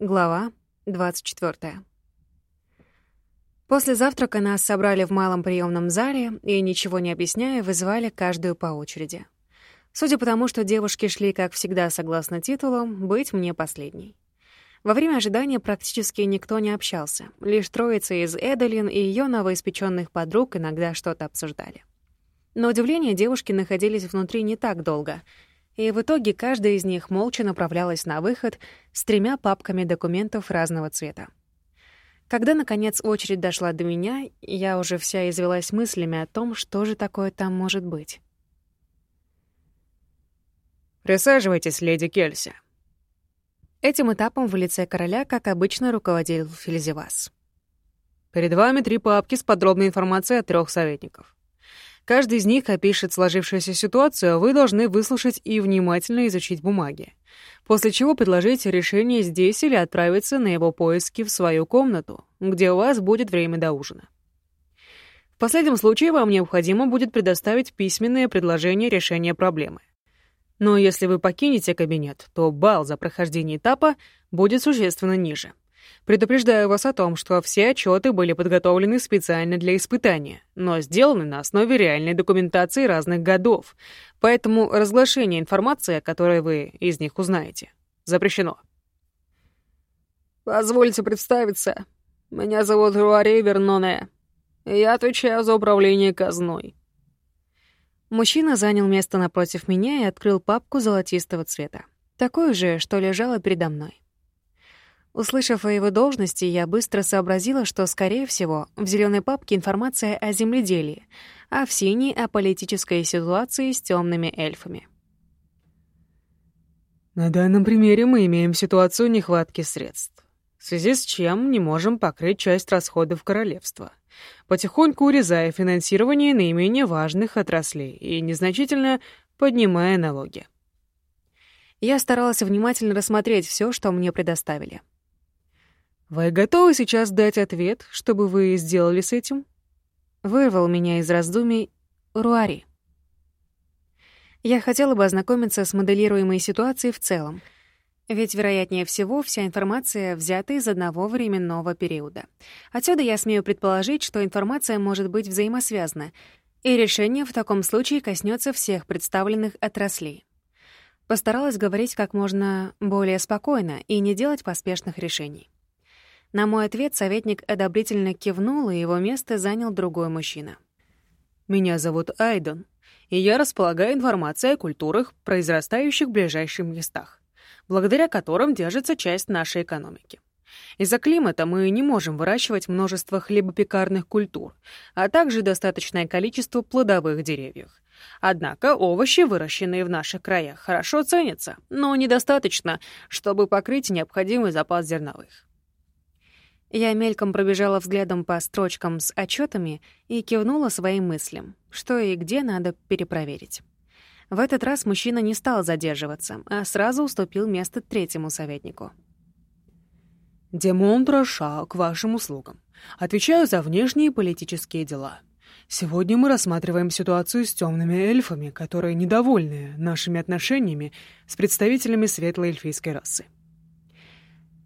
Глава 24. После завтрака нас собрали в малом приемном зале и, ничего не объясняя, вызвали каждую по очереди. Судя по тому, что девушки шли, как всегда, согласно титулу, быть мне последней. Во время ожидания практически никто не общался. Лишь троица из Эделин и ее новоиспеченных подруг иногда что-то обсуждали. На удивление, девушки находились внутри не так долго — и в итоге каждая из них молча направлялась на выход с тремя папками документов разного цвета. Когда, наконец, очередь дошла до меня, я уже вся извелась мыслями о том, что же такое там может быть. «Присаживайтесь, леди Кельси». Этим этапом в лице короля, как обычно, руководил Фельзевас. «Перед вами три папки с подробной информацией от трех советников. Каждый из них опишет сложившуюся ситуацию, а вы должны выслушать и внимательно изучить бумаги. После чего предложите решение здесь или отправиться на его поиски в свою комнату, где у вас будет время до ужина. В последнем случае вам необходимо будет предоставить письменное предложение решения проблемы. Но если вы покинете кабинет, то балл за прохождение этапа будет существенно ниже. Предупреждаю вас о том, что все отчеты были подготовлены специально для испытания, но сделаны на основе реальной документации разных годов, поэтому разглашение информации, о которой вы из них узнаете, запрещено. «Позвольте представиться. Меня зовут Руари Верноне. Я отвечаю за управление казной». Мужчина занял место напротив меня и открыл папку золотистого цвета. Такую же, что лежала передо мной. Услышав о его должности, я быстро сообразила, что, скорее всего, в зеленой папке информация о земледелии, а в синей — о политической ситуации с темными эльфами. На данном примере мы имеем ситуацию нехватки средств, в связи с чем не можем покрыть часть расходов королевства, потихоньку урезая финансирование наименее важных отраслей и незначительно поднимая налоги. Я старалась внимательно рассмотреть все, что мне предоставили. «Вы готовы сейчас дать ответ, чтобы вы сделали с этим?» Вырвал меня из раздумий Руари. Я хотела бы ознакомиться с моделируемой ситуацией в целом, ведь, вероятнее всего, вся информация взята из одного временного периода. Отсюда я смею предположить, что информация может быть взаимосвязана, и решение в таком случае коснется всех представленных отраслей. Постаралась говорить как можно более спокойно и не делать поспешных решений. На мой ответ советник одобрительно кивнул, и его место занял другой мужчина. «Меня зовут Айдон, и я располагаю информацией о культурах, произрастающих в ближайших местах, благодаря которым держится часть нашей экономики. Из-за климата мы не можем выращивать множество хлебопекарных культур, а также достаточное количество плодовых деревьев. Однако овощи, выращенные в наших краях, хорошо ценятся, но недостаточно, чтобы покрыть необходимый запас зерновых. Я мельком пробежала взглядом по строчкам с отчетами и кивнула своим мыслям, что и где надо перепроверить. В этот раз мужчина не стал задерживаться, а сразу уступил место третьему советнику. «Демон Троша, к вашим услугам. Отвечаю за внешние политические дела. Сегодня мы рассматриваем ситуацию с темными эльфами, которые недовольны нашими отношениями с представителями светлой эльфийской расы.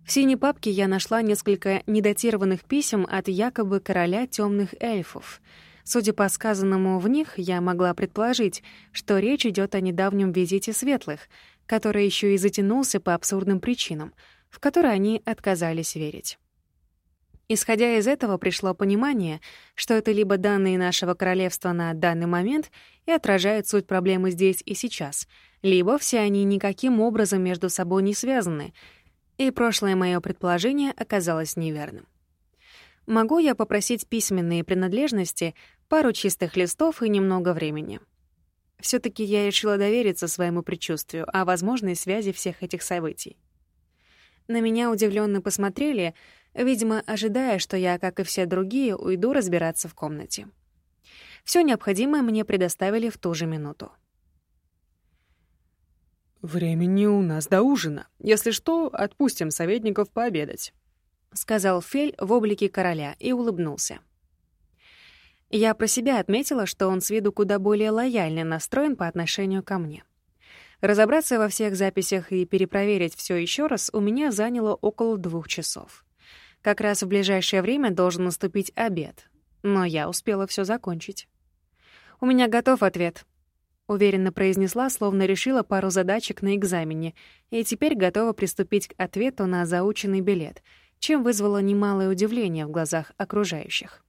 В синей папке я нашла несколько недатированных писем от якобы короля темных эльфов. Судя по сказанному в них, я могла предположить, что речь идет о недавнем визите светлых, который еще и затянулся по абсурдным причинам, в которые они отказались верить. Исходя из этого, пришло понимание, что это либо данные нашего королевства на данный момент и отражают суть проблемы здесь и сейчас, либо все они никаким образом между собой не связаны — и прошлое мое предположение оказалось неверным. Могу я попросить письменные принадлежности, пару чистых листов и немного времени? все таки я решила довериться своему предчувствию о возможной связи всех этих событий. На меня удивленно посмотрели, видимо, ожидая, что я, как и все другие, уйду разбираться в комнате. Все необходимое мне предоставили в ту же минуту. «Времени у нас до ужина. Если что, отпустим советников пообедать», — сказал Фель в облике короля и улыбнулся. Я про себя отметила, что он с виду куда более лояльно настроен по отношению ко мне. Разобраться во всех записях и перепроверить все еще раз у меня заняло около двух часов. Как раз в ближайшее время должен наступить обед, но я успела все закончить. «У меня готов ответ», — уверенно произнесла, словно решила пару задачек на экзамене, и теперь готова приступить к ответу на заученный билет, чем вызвало немалое удивление в глазах окружающих.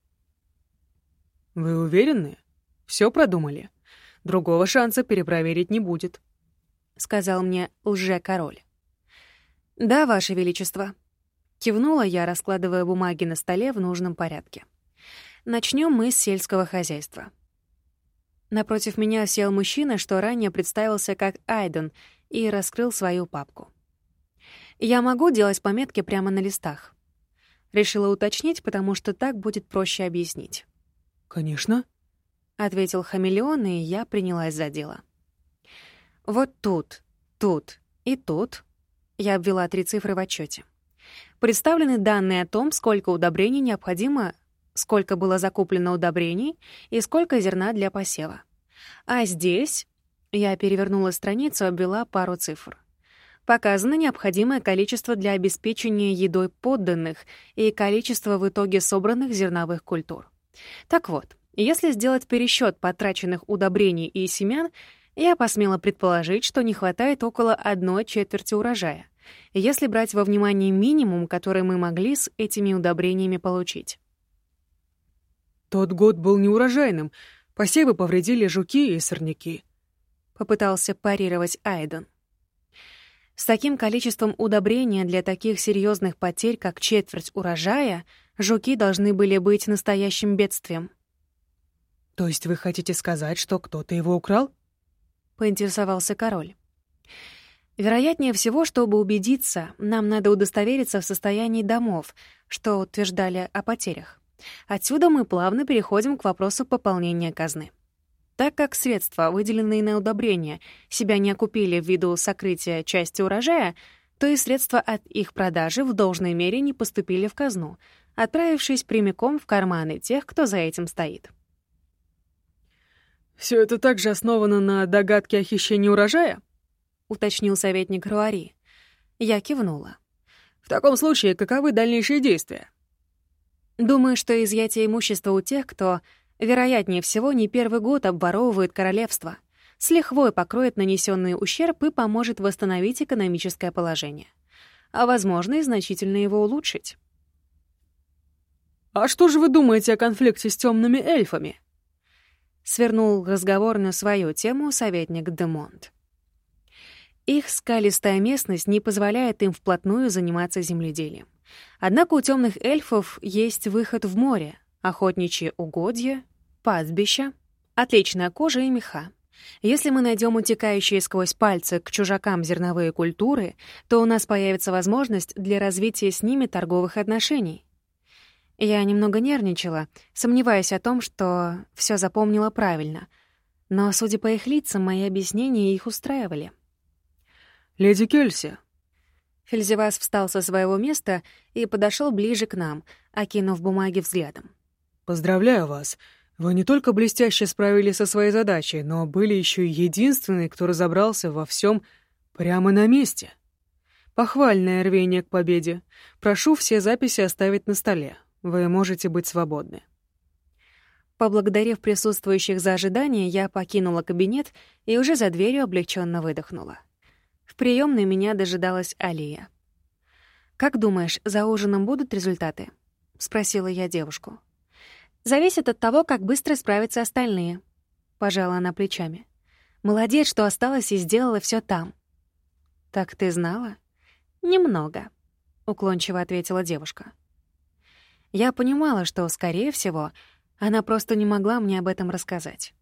«Вы уверены? Все продумали? Другого шанса перепроверить не будет», — сказал мне лже-король. «Да, Ваше Величество». Кивнула я, раскладывая бумаги на столе в нужном порядке. Начнем мы с сельского хозяйства. Напротив меня сел мужчина, что ранее представился как Айден, и раскрыл свою папку. «Я могу делать пометки прямо на листах?» Решила уточнить, потому что так будет проще объяснить. «Конечно», — ответил хамелеон, и я принялась за дело. Вот тут, тут и тут я обвела три цифры в отчете. Представлены данные о том, сколько удобрений необходимо, сколько было закуплено удобрений и сколько зерна для посева. А здесь я перевернула страницу, обвела пару цифр. Показано необходимое количество для обеспечения едой подданных и количество в итоге собранных зерновых культур. Так вот, если сделать пересчет потраченных удобрений и семян, я посмела предположить, что не хватает около одной четверти урожая, если брать во внимание минимум, который мы могли с этими удобрениями получить. «Тот год был неурожайным. Посевы повредили жуки и сорняки», — попытался парировать Айден. С таким количеством удобрения для таких серьезных потерь, как четверть урожая, жуки должны были быть настоящим бедствием. «То есть вы хотите сказать, что кто-то его украл?» — поинтересовался король. Вероятнее всего, чтобы убедиться, нам надо удостовериться в состоянии домов, что утверждали о потерях. Отсюда мы плавно переходим к вопросу пополнения казны. Так как средства, выделенные на удобрения, себя не окупили ввиду сокрытия части урожая, то и средства от их продажи в должной мере не поступили в казну, отправившись прямиком в карманы тех, кто за этим стоит. Все это также основано на догадке о хищении урожая?» — уточнил советник Руари. Я кивнула. «В таком случае, каковы дальнейшие действия?» «Думаю, что изъятие имущества у тех, кто, вероятнее всего, не первый год обворовывает королевство, с лихвой покроет нанесенный ущерб и поможет восстановить экономическое положение. А, возможно, и значительно его улучшить». «А что же вы думаете о конфликте с темными эльфами?» Свернул разговор на свою тему советник Демонт. Их скалистая местность не позволяет им вплотную заниматься земледелием. Однако у темных эльфов есть выход в море, охотничьи угодья, пастбища, отличная кожа и меха. Если мы найдем утекающие сквозь пальцы к чужакам зерновые культуры, то у нас появится возможность для развития с ними торговых отношений. Я немного нервничала, сомневаясь о том, что все запомнила правильно. Но, судя по их лицам, мои объяснения их устраивали. «Леди Кельси». Фельзевас встал со своего места и подошел ближе к нам, окинув бумаги взглядом. «Поздравляю вас. Вы не только блестяще справились со своей задачей, но были еще и единственный, кто разобрался во всем прямо на месте. Похвальное рвение к победе. Прошу все записи оставить на столе. Вы можете быть свободны». Поблагодарив присутствующих за ожидание, я покинула кабинет и уже за дверью облегченно выдохнула. В приемной меня дожидалась Алия. «Как думаешь, за ужином будут результаты?» — спросила я девушку. «Зависит от того, как быстро справятся остальные», — пожала она плечами. «Молодец, что осталась и сделала все там». «Так ты знала?» «Немного», — уклончиво ответила девушка. Я понимала, что, скорее всего, она просто не могла мне об этом рассказать.